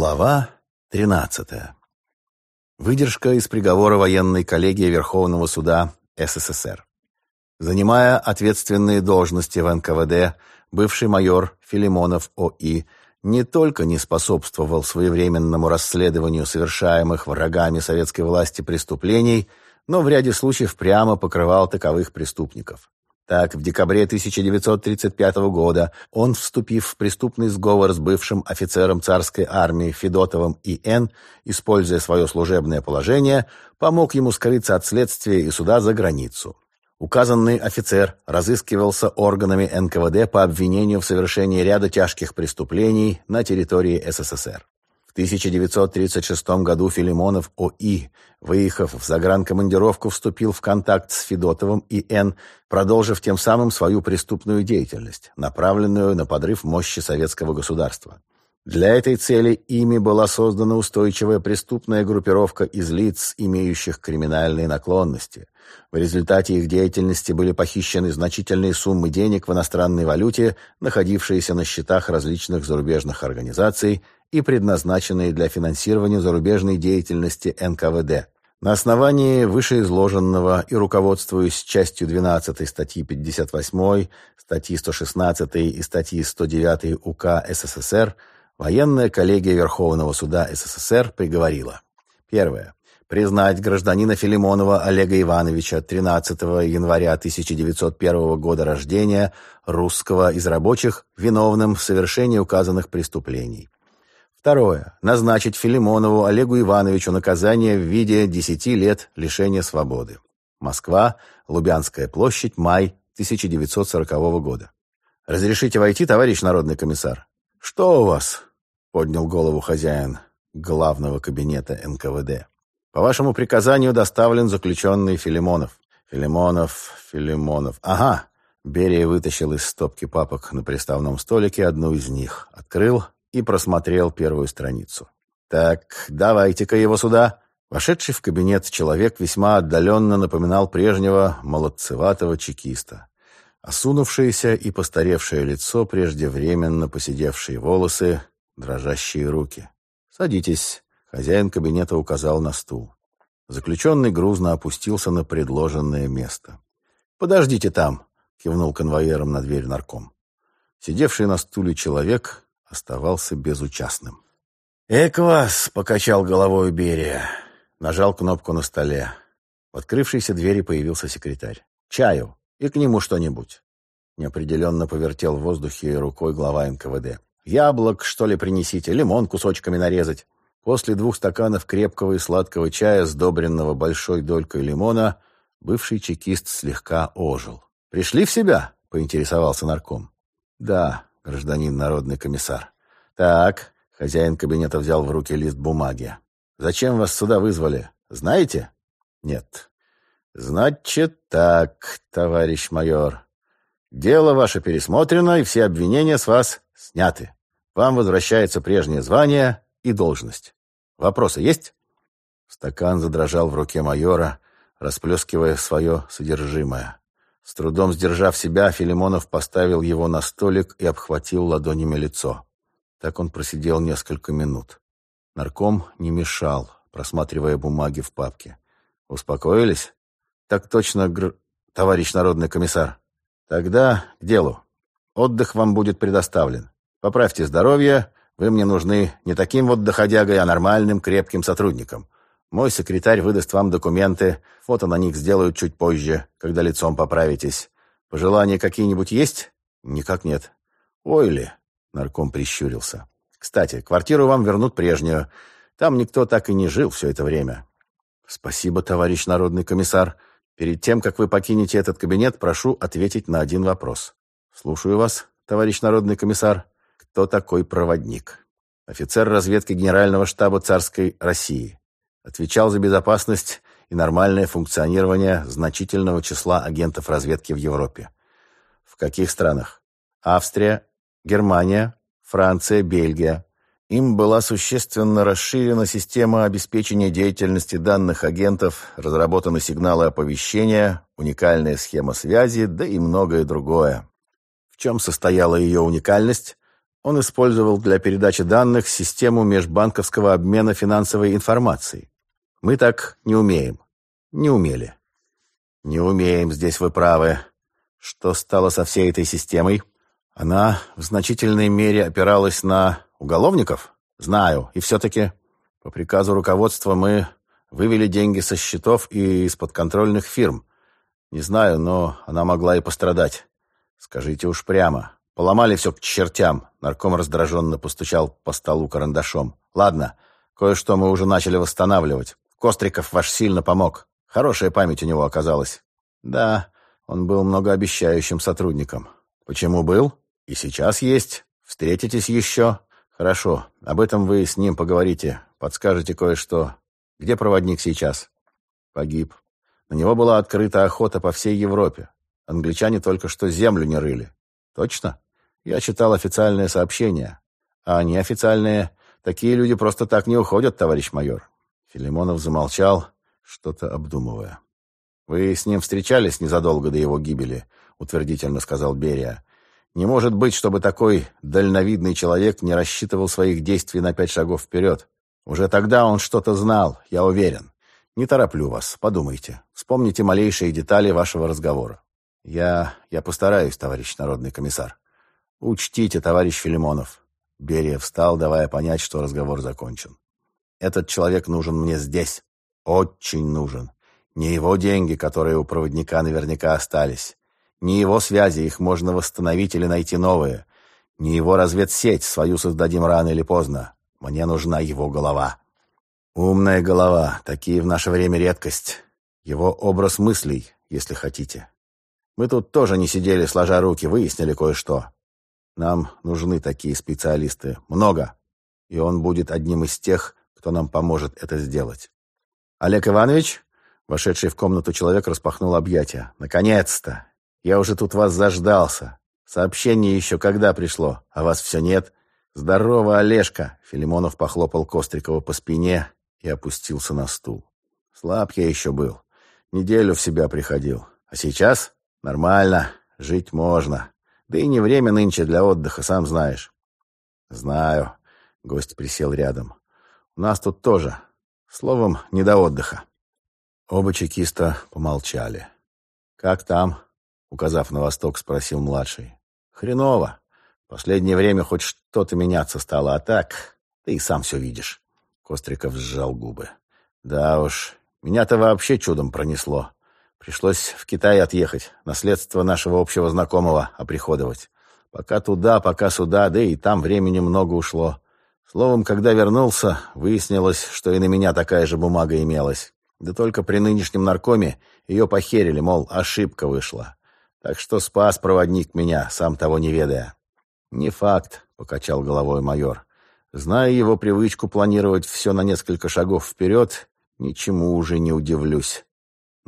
Глава 13. Выдержка из приговора военной коллегии Верховного суда СССР. Занимая ответственные должности в НКВД, бывший майор Филимонов О.И. не только не способствовал своевременному расследованию совершаемых врагами советской власти преступлений, но в ряде случаев прямо покрывал таковых преступников. Так, в декабре 1935 года он, вступив в преступный сговор с бывшим офицером царской армии Федотовым И.Н., используя свое служебное положение, помог ему скрыться от следствия и суда за границу. Указанный офицер разыскивался органами НКВД по обвинению в совершении ряда тяжких преступлений на территории СССР. 1936 году Филимонов О.И., выехав в загранкомандировку, вступил в контакт с Федотовым И.Н., продолжив тем самым свою преступную деятельность, направленную на подрыв мощи советского государства. Для этой цели ими была создана устойчивая преступная группировка из лиц, имеющих криминальные наклонности. В результате их деятельности были похищены значительные суммы денег в иностранной валюте, находившиеся на счетах различных зарубежных организаций и предназначенные для финансирования зарубежной деятельности НКВД. На основании вышеизложенного и руководствуясь частью 12 статьи 58, статьи 116 и статьи 109 УК СССР, военная коллегия Верховного суда СССР приговорила. Первое. Признать гражданина Филимонова Олега Ивановича 13 января 1901 года рождения, русского из рабочих, виновным в совершении указанных преступлений. Второе. Назначить Филимонову Олегу Ивановичу наказание в виде 10 лет лишения свободы. Москва, Лубянская площадь, май 1940 года. «Разрешите войти, товарищ народный комиссар?» «Что у вас?» — поднял голову хозяин главного кабинета НКВД. «По вашему приказанию доставлен заключенный Филимонов». «Филимонов, Филимонов. Ага». Берия вытащил из стопки папок на приставном столике одну из них, открыл и просмотрел первую страницу. «Так, давайте-ка его сюда». Вошедший в кабинет человек весьма отдаленно напоминал прежнего молодцеватого чекиста. Осунувшееся и постаревшее лицо, преждевременно посидевшие волосы, дрожащие руки. «Садитесь», — хозяин кабинета указал на стул. Заключенный грузно опустился на предложенное место. «Подождите там», — кивнул конвоиром на дверь нарком. Сидевший на стуле человек оставался безучастным. «Эк вас!» — покачал головой Берия. Нажал кнопку на столе. В открывшейся двери появился секретарь. «Чаю и к нему что-нибудь». Неопределенно повертел в воздухе рукой глава НКВД. «Яблок, что ли, принесите, лимон кусочками нарезать». После двух стаканов крепкого и сладкого чая, сдобренного большой долькой лимона, бывший чекист слегка ожил. «Пришли в себя?» — поинтересовался нарком. «Да», гражданин народный комиссар. Так, хозяин кабинета взял в руки лист бумаги. Зачем вас сюда вызвали? Знаете? Нет. Значит так, товарищ майор. Дело ваше пересмотрено, и все обвинения с вас сняты. Вам возвращается прежнее звание и должность. Вопросы есть? Стакан задрожал в руке майора, расплескивая свое содержимое. С трудом сдержав себя, Филимонов поставил его на столик и обхватил ладонями лицо. Так он просидел несколько минут. Нарком не мешал, просматривая бумаги в папке. «Успокоились?» «Так точно, гр... товарищ народный комиссар. Тогда к делу. Отдых вам будет предоставлен. Поправьте здоровье, вы мне нужны не таким вот доходягой, а нормальным, крепким сотрудником. Мой секретарь выдаст вам документы, фото на них сделают чуть позже, когда лицом поправитесь. Пожелания какие-нибудь есть? Никак нет. Ой ли, нарком прищурился. Кстати, квартиру вам вернут прежнюю. Там никто так и не жил все это время. Спасибо, товарищ народный комиссар. Перед тем, как вы покинете этот кабинет, прошу ответить на один вопрос. Слушаю вас, товарищ народный комиссар. Кто такой проводник? Офицер разведки Генерального штаба царской России отвечал за безопасность и нормальное функционирование значительного числа агентов разведки в Европе. В каких странах? Австрия, Германия, Франция, Бельгия. Им была существенно расширена система обеспечения деятельности данных агентов, разработаны сигналы оповещения, уникальная схема связи, да и многое другое. В чем состояла ее уникальность? Он использовал для передачи данных систему межбанковского обмена финансовой информацией. Мы так не умеем. Не умели. Не умеем, здесь вы правы. Что стало со всей этой системой? Она в значительной мере опиралась на уголовников? Знаю. И все-таки по приказу руководства мы вывели деньги со счетов и из подконтрольных фирм. Не знаю, но она могла и пострадать. Скажите уж прямо. Поломали все к чертям. Нарком раздраженно постучал по столу карандашом. Ладно, кое-что мы уже начали восстанавливать. Костриков ваш сильно помог. Хорошая память у него оказалась. Да, он был многообещающим сотрудником. Почему был? И сейчас есть. Встретитесь еще. Хорошо, об этом вы с ним поговорите. Подскажете кое-что. Где проводник сейчас? Погиб. На него была открыта охота по всей Европе. Англичане только что землю не рыли. Точно? Я читал официальные сообщения. А неофициальные... Такие люди просто так не уходят, товарищ майор. Филимонов замолчал, что-то обдумывая. «Вы с ним встречались незадолго до его гибели?» — утвердительно сказал Берия. «Не может быть, чтобы такой дальновидный человек не рассчитывал своих действий на пять шагов вперед. Уже тогда он что-то знал, я уверен. Не тороплю вас, подумайте. Вспомните малейшие детали вашего разговора. Я... я постараюсь, товарищ народный комиссар. Учтите, товарищ Филимонов». Берия встал, давая понять, что разговор закончен. «Этот человек нужен мне здесь». Очень нужен. Не его деньги, которые у проводника наверняка остались. Не его связи, их можно восстановить или найти новые. Не его разведсеть, свою создадим рано или поздно. Мне нужна его голова. Умная голова, такие в наше время редкость. Его образ мыслей, если хотите. Мы тут тоже не сидели, сложа руки, выяснили кое-что. Нам нужны такие специалисты. Много. И он будет одним из тех, кто нам поможет это сделать. «Олег Иванович?» Вошедший в комнату человек распахнул объятия. «Наконец-то! Я уже тут вас заждался. Сообщение еще когда пришло, а вас все нет. Здорово, Олежка!» Филимонов похлопал Кострикова по спине и опустился на стул. «Слаб я еще был. Неделю в себя приходил. А сейчас? Нормально. Жить можно. Да и не время нынче для отдыха, сам знаешь». «Знаю». Гость присел рядом. «У нас тут тоже Словом, не до отдыха. Оба чекиста помолчали. «Как там?» — указав на восток, спросил младший. «Хреново. Последнее время хоть что-то меняться стало, а так ты и сам все видишь». Костриков сжал губы. «Да уж, меня-то вообще чудом пронесло. Пришлось в Китай отъехать, наследство нашего общего знакомого оприходовать. Пока туда, пока сюда, да и там времени много ушло. Словом, когда вернулся, выяснилось, что и на меня такая же бумага имелась. Да только при нынешнем наркоме ее похерили, мол, ошибка вышла. Так что спас проводник меня, сам того не ведая. «Не факт», — покачал головой майор. «Зная его привычку планировать все на несколько шагов вперед, ничему уже не удивлюсь».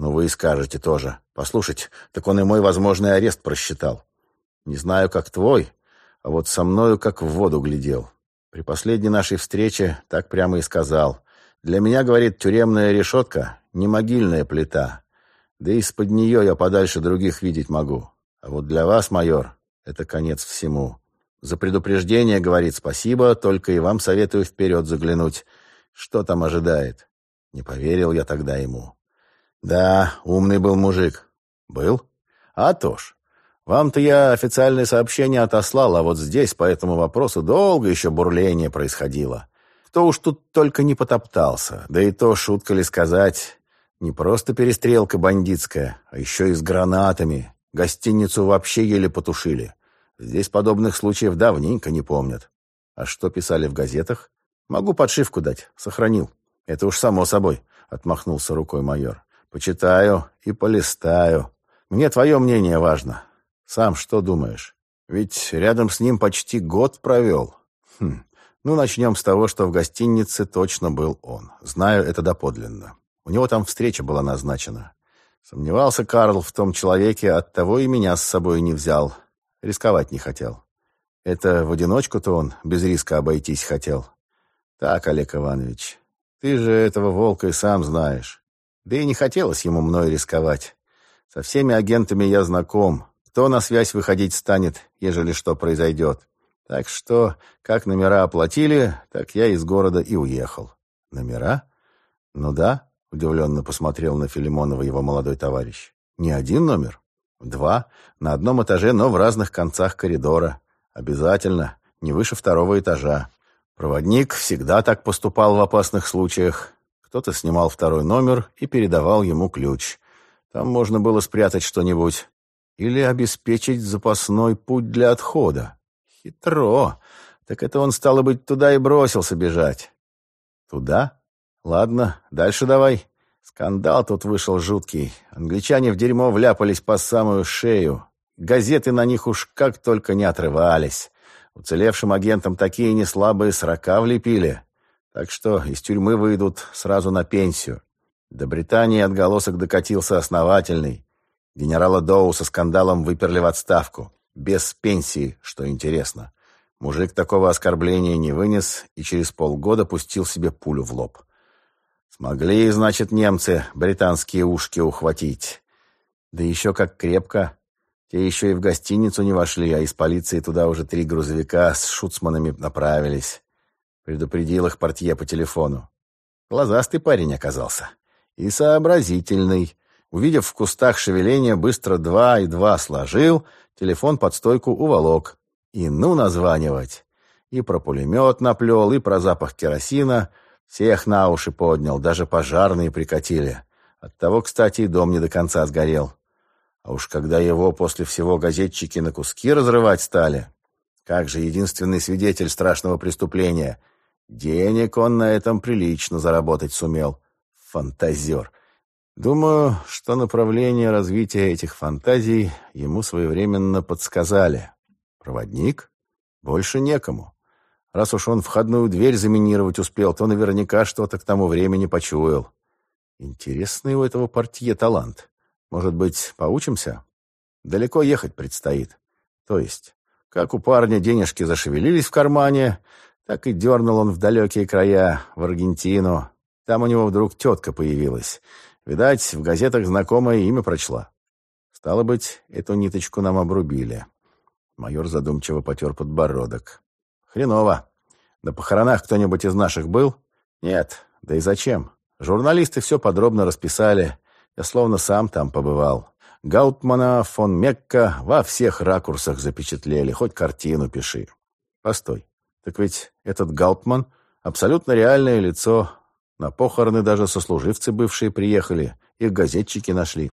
«Ну, вы и скажете тоже. Послушайте, так он и мой возможный арест просчитал. Не знаю, как твой, а вот со мною как в воду глядел. При последней нашей встрече так прямо и сказал. «Для меня, — говорит, — тюремная решетка — не могильная плита. Да из-под нее я подальше других видеть могу. А вот для вас, майор, это конец всему. За предупреждение, — говорит, — спасибо, только и вам советую вперед заглянуть. Что там ожидает?» Не поверил я тогда ему. «Да, умный был мужик». «Был? А то ж. Вам-то я официальное сообщение отослал, а вот здесь по этому вопросу долго еще бурление происходило. Кто уж тут только не потоптался. Да и то, шутка ли сказать, не просто перестрелка бандитская, а еще и с гранатами. Гостиницу вообще еле потушили. Здесь подобных случаев давненько не помнят. А что писали в газетах? Могу подшивку дать, сохранил. Это уж само собой, отмахнулся рукой майор. Почитаю и полистаю. Мне твое мнение важно. Сам что думаешь? Ведь рядом с ним почти год провел. Хм. Ну, начнем с того, что в гостинице точно был он. Знаю это доподлинно. У него там встреча была назначена. Сомневался Карл в том человеке, оттого и меня с собой не взял. Рисковать не хотел. Это в одиночку-то он без риска обойтись хотел. Так, Олег Иванович, ты же этого волка и сам знаешь. Да и не хотелось ему мной рисковать. Со всеми агентами я знаком. Кто на связь выходить станет, ежели что произойдет? Так что, как номера оплатили, так я из города и уехал. Номера? Ну да, удивленно посмотрел на Филимонова его молодой товарищ. Не один номер? Два. На одном этаже, но в разных концах коридора. Обязательно. Не выше второго этажа. Проводник всегда так поступал в опасных случаях. Кто-то снимал второй номер и передавал ему ключ. Там можно было спрятать что-нибудь. Или обеспечить запасной путь для отхода. Хитро. Так это он, стало быть, туда и бросился бежать. Туда? Ладно, дальше давай. Скандал тут вышел жуткий. Англичане в дерьмо вляпались по самую шею. Газеты на них уж как только не отрывались. Уцелевшим агентам такие неслабые срока влепили. Так что из тюрьмы выйдут сразу на пенсию. До Британии отголосок докатился основательный. Генерала Доу со скандалом выперли в отставку. Без пенсии, что интересно. Мужик такого оскорбления не вынес и через полгода пустил себе пулю в лоб. Смогли, значит, немцы британские ушки ухватить. Да еще как крепко. Те еще и в гостиницу не вошли, а из полиции туда уже три грузовика с шуцманами направились. Предупредил их портье по телефону. Глазастый парень оказался. И сообразительный. Увидев в кустах шевеление, быстро два и два сложил, телефон под стойку уволок. И ну названивать. И про пулемет наплел, и про запах керосина. Всех на уши поднял, даже пожарные прикатили. Оттого, кстати, и дом не до конца сгорел. А уж когда его после всего газетчики на куски разрывать стали, как же единственный свидетель страшного преступления, денег он на этом прилично заработать сумел. Фантазер. Думаю, что направление развития этих фантазий ему своевременно подсказали. Проводник? Больше некому. Раз уж он входную дверь заминировать успел, то наверняка что-то к тому времени почуял. Интересный у этого портье талант. Может быть, поучимся? Далеко ехать предстоит. То есть, как у парня денежки зашевелились в кармане, так и дернул он в далекие края, в Аргентину. Там у него вдруг тетка появилась. Видать, в газетах знакомое имя прочла. Стало быть, эту ниточку нам обрубили. Майор задумчиво потер подбородок. Хреново. На похоронах кто-нибудь из наших был? Нет. Да и зачем? Журналисты все подробно расписали. Я словно сам там побывал. Гаутмана, фон Мекка во всех ракурсах запечатлели, хоть картину пиши. Постой, так ведь этот Гаутман — абсолютно реальное лицо. На похороны даже сослуживцы бывшие приехали, их газетчики нашли.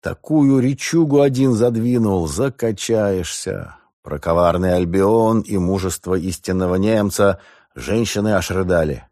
Такую речугу один задвинул, закачаешься. Про коварный Альбион и мужество истинного немца женщины аж рыдали.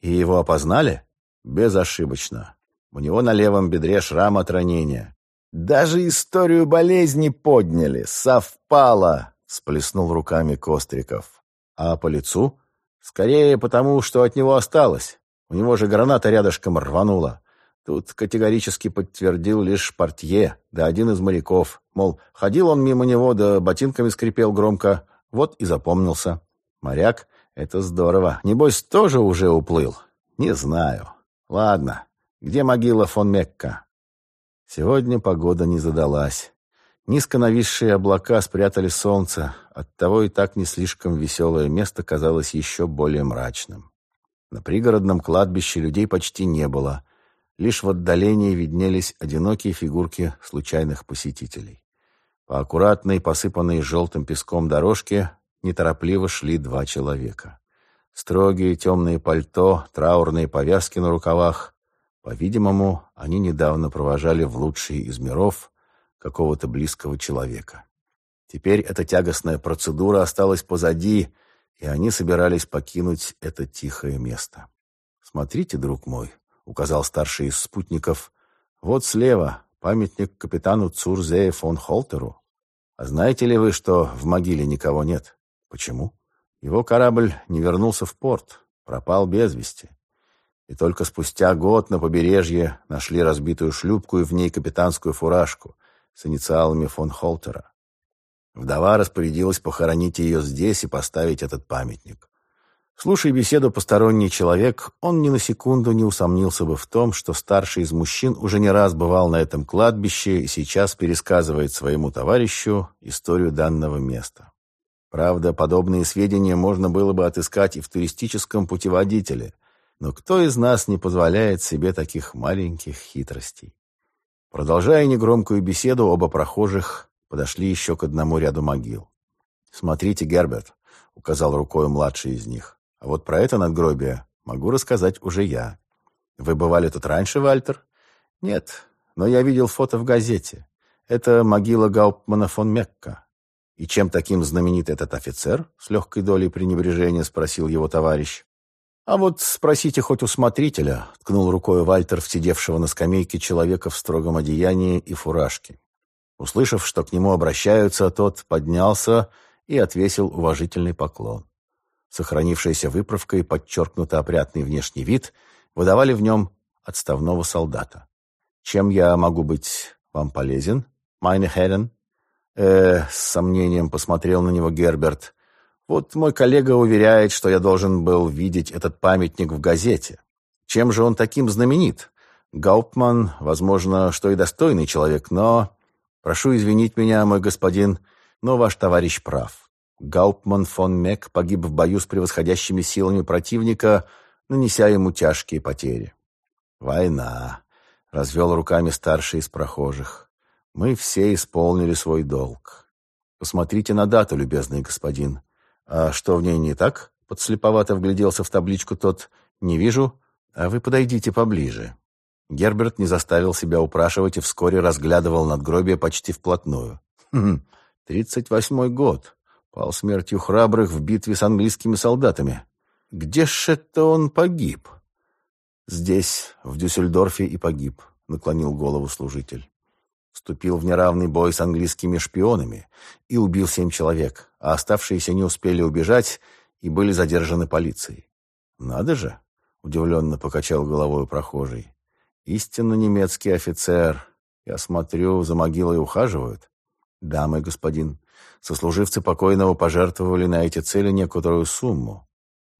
И его опознали? Безошибочно. У него на левом бедре шрам от ранения. Даже историю болезни подняли. Совпало, сплеснул руками Костриков. А по лицу? Скорее потому, что от него осталось. У него же граната рядышком рванула. Тут категорически подтвердил лишь портье, да один из моряков. Мол, ходил он мимо него, да ботинками скрипел громко. Вот и запомнился. Моряк — это здорово. Небось, тоже уже уплыл? Не знаю. Ладно, где могила фон Мекка? Сегодня погода не задалась. Низко нависшие облака спрятали солнце, оттого и так не слишком веселое место казалось еще более мрачным. На пригородном кладбище людей почти не было. Лишь в отдалении виднелись одинокие фигурки случайных посетителей. По аккуратной, посыпанной желтым песком дорожке неторопливо шли два человека. Строгие темные пальто, траурные повязки на рукавах, по-видимому, они недавно провожали в лучший из миров какого-то близкого человека. Теперь эта тягостная процедура осталась позади, и они собирались покинуть это тихое место. «Смотрите, друг мой», — указал старший из спутников, — «вот слева памятник капитану Цурзее фон Холтеру. А знаете ли вы, что в могиле никого нет? Почему? Его корабль не вернулся в порт, пропал без вести. И только спустя год на побережье нашли разбитую шлюпку и в ней капитанскую фуражку с инициалами фон Холтера. Вдова распорядилась похоронить ее здесь и поставить этот памятник. Слушая беседу посторонний человек, он ни на секунду не усомнился бы в том, что старший из мужчин уже не раз бывал на этом кладбище и сейчас пересказывает своему товарищу историю данного места. Правда, подобные сведения можно было бы отыскать и в туристическом путеводителе, но кто из нас не позволяет себе таких маленьких хитростей? Продолжая негромкую беседу, оба прохожих подошли еще к одному ряду могил. «Смотрите, Герберт», — указал рукой младший из них. «А вот про это надгробие могу рассказать уже я. Вы бывали тут раньше, Вальтер?» «Нет, но я видел фото в газете. Это могила Гауптмана фон Мекка». «И чем таким знаменит этот офицер?» — с легкой долей пренебрежения спросил его товарищ. «А вот спросите хоть у смотрителя», — ткнул рукой Вальтер в сидевшего на скамейке человека в строгом одеянии и фуражке. Услышав, что к нему обращаются, тот поднялся и отвесил уважительный поклон. Сохранившаяся выправка и подчеркнуто опрятный внешний вид выдавали в нем отставного солдата. «Чем я могу быть вам полезен, майне Херен?» э, с сомнением посмотрел на него Герберт. Вот мой коллега уверяет, что я должен был видеть этот памятник в газете. Чем же он таким знаменит? Гауптман, возможно, что и достойный человек, но... Прошу извинить меня, мой господин, но ваш товарищ прав. Гауптман фон Мек погиб в бою с превосходящими силами противника, нанеся ему тяжкие потери. «Война», — развел руками старший из прохожих. «Мы все исполнили свой долг. Посмотрите на дату, любезный господин. «А что в ней не так?» — подслеповато вгляделся в табличку тот. «Не вижу. А вы подойдите поближе». Герберт не заставил себя упрашивать и вскоре разглядывал надгробие почти вплотную. «Хм, тридцать восьмой год. Пал смертью храбрых в битве с английскими солдатами. Где ж это он погиб?» «Здесь, в Дюссельдорфе, и погиб», — наклонил голову служитель вступил в неравный бой с английскими шпионами и убил семь человек, а оставшиеся не успели убежать и были задержаны полицией. «Надо же!» — удивленно покачал головой прохожий. «Истинно немецкий офицер. Я смотрю, за могилой ухаживают». «Да, мой господин. Сослуживцы покойного пожертвовали на эти цели некоторую сумму.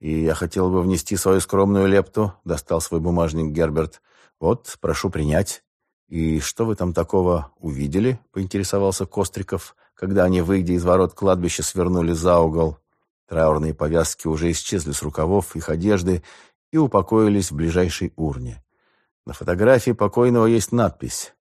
И я хотел бы внести свою скромную лепту», — достал свой бумажник Герберт. «Вот, прошу принять». «И что вы там такого увидели?» — поинтересовался Костриков, когда они, выйдя из ворот кладбища, свернули за угол. Траурные повязки уже исчезли с рукавов их одежды и упокоились в ближайшей урне. На фотографии покойного есть надпись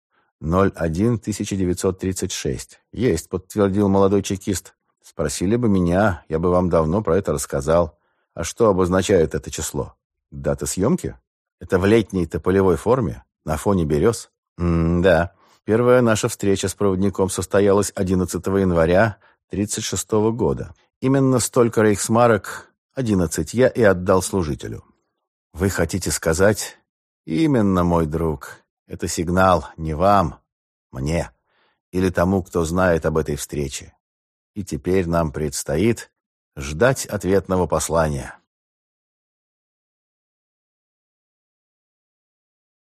«01-1936». «Есть», — подтвердил молодой чекист. «Спросили бы меня, я бы вам давно про это рассказал. А что обозначает это число? Дата съемки? Это в летней-то полевой форме, на фоне берез?» М-да. Первая наша встреча с проводником состоялась 11 января 1936 года. Именно столько рейхсмарок, 11, я и отдал служителю. Вы хотите сказать? Именно, мой друг. Это сигнал не вам, мне или тому, кто знает об этой встрече. И теперь нам предстоит ждать ответного послания.